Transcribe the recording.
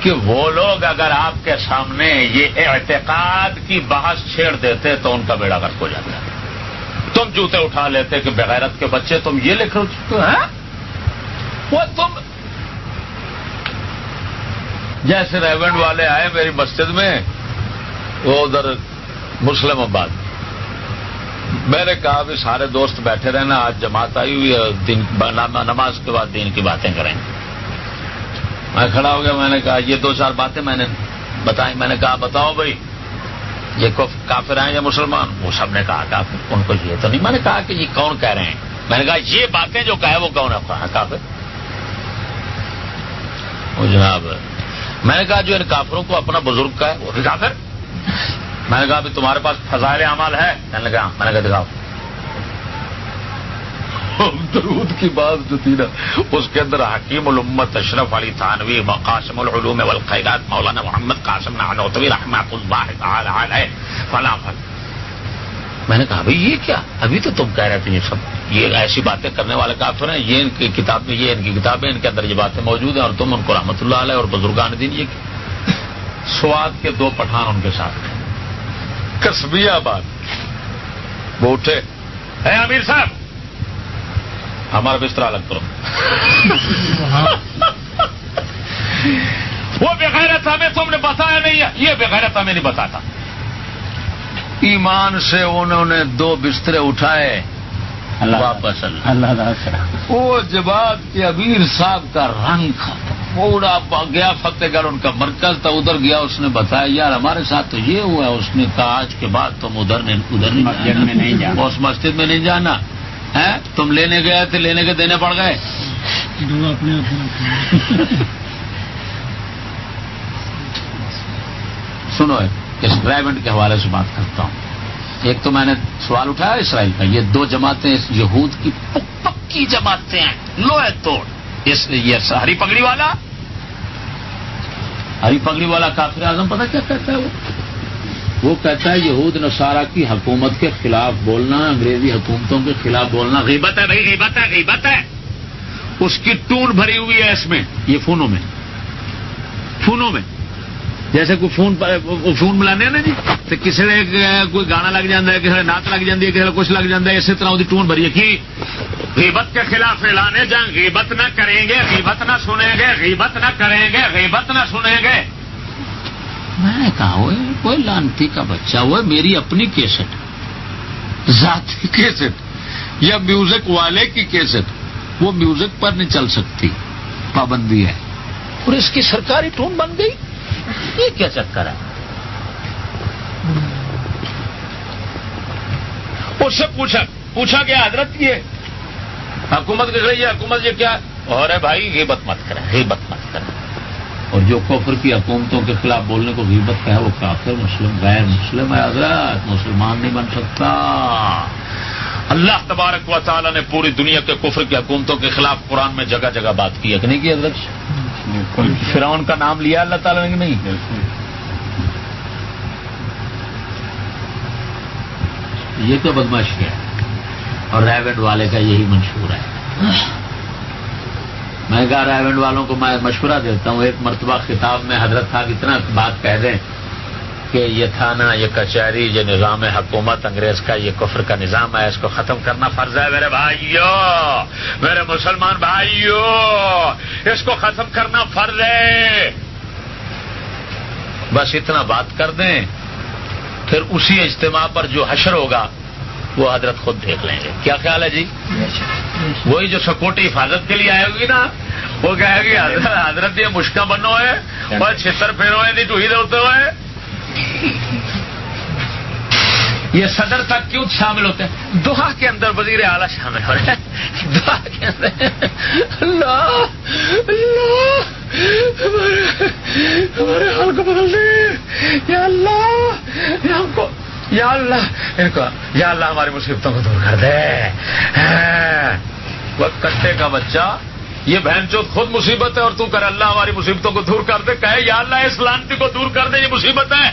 کہ وہ لوگ اگر آپ کے سامنے یہ اعتقاد کی بحث چھیڑ دیتے تو ان کا بیڑا گرک ہو جاتا تم جوتے اٹھا لیتے کہ بغیرت کے بچے تم یہ لکھ چکے ہیں؟ وہ تم جیسے ریونڈ والے آئے میری مسجد میں، وہ ادھر مسلم آباد۔ میں نے کہا بھی سارے دوست بیٹھے رہنا، آج جماعت آئی ہوئی ہے نماز کے بعد دین کی باتیں کریں۔ گے میں کھڑا ہو گیا، میں نے کہا، یہ دو چار باتیں میں نے بتائی میں نے کہا، بتاؤ بھائی، یہ کافر ہیں یا مسلمان؟ وہ سب نے کہا، کافر۔ ان کو یہ تو نہیں، میں نے کہا کہ یہ کون کہہ رہے ہیں؟ میں نے کہا، یہ باتیں جو کہے، وہ کون ہے؟ ہاں، کافر۔ وہ جناب، میں نے کہا، جو ان کافروں کو اپنا بزرگ کا ہے وہ بھی کافر۔ میں نے کہا تمہارے پاس فضائل اعمال ہے۔ میں نے کہا، میں نے کہا، دکھاؤ۔ درود کی بات جو تھی نا، اس کے اندر حکیم الامت اشرف علی تھانوی قاسم العلوم والخیرات، مولانا محمد قاسم نانوتوی رحمت اللہ فلاں میں نے کہا، بھائی، یہ کیا؟ ابھی تو تم کہہ رہے تھے یہ سب۔ یہ ایسی باتیں کرنے والے کافر ہیں؟ یہ ان کی کتاب میں، یہ ان کی کتابیں، ان کے اندر یہ باتیں موجود ہیں اور تم ان کو رحمت اللہ علیہ اور بزرگان دین یہ سواد کے دو پٹھان ان کے ساتھ ہیں۔ کسبی آباد۔ وہ اٹھے۔ اے امیر صاحب! ہمارا بستر الگ کرو۔ وہ بغیرت ہمیں تم نے بتایا نہیں یہ بغیرت ہمیں نہیں بتاتا۔ ایمان سے انہوں نے دو بسترے اٹھائے۔ واپس اللہ۔ وہ جباد کے ابیر صاحب کا رنگ پورا گیا فتح گڑھ ان کا مرکز تھا۔ ادھر گیا اس نے بتایا یار ہمارے ساتھ تو یہ ہوا اس نے کہا آج کے بعد تم ادھر ادھر نہیں جانا۔ اس مسجد میں نہیں جانا۔ ہے تم لینے گئے تھے لینے کے دینے پڑ گئے؟ سنو اس ڈرائیونٹ کے حوالے سے بات کرتا ہوں۔ ایک تو میں نے سوال اٹھایا اسرائیل کا یہ دو جماعتیں یہود کی پکی جماعتیں ہیں۔ لوہے توڑ۔ اس یہ ہری پگڑی والا ہری پگڑی والا کافر اعظم پتا کیا کہتا ہے وہ؟ وہ کہتا ہے یہود نصارہ کی حکومت کے خلاف بولنا، انگریزی حکومتوں کے خلاف بولنا غیبت ہے بھائی، غیبت ہے غیبت ہے۔ اس کی ٹون بھری ہوئی ہے اس میں، یہ فونوں میں۔ فونوں میں۔ جیسے کوئی فون فون ملانے نا جی تو کسی نے کوئی گانا لگ جاتا ہے، کسی نے نعت لگ جاتی ہے، کسی نے کچھ لگ جاتا ہے، اسی طرح وہ ٹون بھری ہے۔ کہ غیبت کے خلاف اعلانے جائیں غیبت نہ کریں گے، غیبت نہ سنیں گے، غیبت نہ کریں گے، غیبت نہ سنیں گے۔ میں نے کہا وہ کوئی لانتی کا بچہ وہ میری اپنی کیسٹ۔ ذاتی کیسٹ، یا میوزک والے کی کیسٹ۔ وہ میوزک پر نہیں چل سکتی۔ پابندی ہے۔ اور اس کی سرکاری ٹون بن گئی۔ یہ کیا چکر ہے؟ اس سے پوچھا پوچھا گیا حضرت یہ حکومت کر رہی ہے؟ حکومت یہ کیا؟ اور بھائی غیبت مت کریں غیبت مت کریں۔ اور جو کفر کی حکومتوں کے خلاف بولنے کو غیبت کا ہے، وہ کافر، مسلم، غیر مسلم ہے، حضرت، مسلمان نہیں بن سکتا۔ اللہ تبارک و تعالیٰ نے پوری دنیا کے کفر کی حکومتوں کے خلاف قرآن میں جگہ جگہ بات کی ہے کہ نہیں کی حضرت؟ فرعون کا نام لیا اللہ تعالیٰ نے نہیں؟ یہ تو بدماشی ہے اور ریوڈ والے کا یہی منشور ہے۔ میں کہا والوں کو میں مشورہ دیتا ہوں، ایک مرتبہ خطاب میں حضرت صاحب اتنا بات کہہ دیں کہ یہ تھانہ، یہ کچہری، یہ نظام حکومت انگریز کا، یہ کفر کا نظام ہے، اس کو ختم کرنا فرض ہے۔ میرے بھائیو، میرے مسلمان بھائیو، اس کو ختم کرنا فرض ہے۔ بس اتنا بات کر دیں، پھر اسی اجتماع پر جو حشر ہوگا وہ حضرت خود دیکھ لیں گے۔ کیا خیال ہے جی؟ وہی جو سکوٹی حفاظت کے لیے آئے ہوگی نا، وہ کہے گی، حضرت یہ مشکل بنو ہے اور چھتر پھیرو ہے ٹوہی دوڑتے ہوئے۔ یہ صدر تک کیوں شامل ہوتے ہیں؟ دعا کے اندر وزیر اعلیٰ شامل ہو رہے ہیں۔ دعا کے اندر۔ اللہ اللہ، ہمارے حال کو بدل دے یا اللہ ہم کو یا اللہ یعنی ان کو یا اللہ ہماری مصیبتوں کو دور کر دے۔ ہاں، وہ کٹے کا بچہ، یہ بہن جو خود مصیبت ہے اور تو کر، اللہ ہماری مصیبتوں کو دور کر دے، کہے یا اللہ، اس لانتی کو دور کر دے، یہ مصیبت ہے۔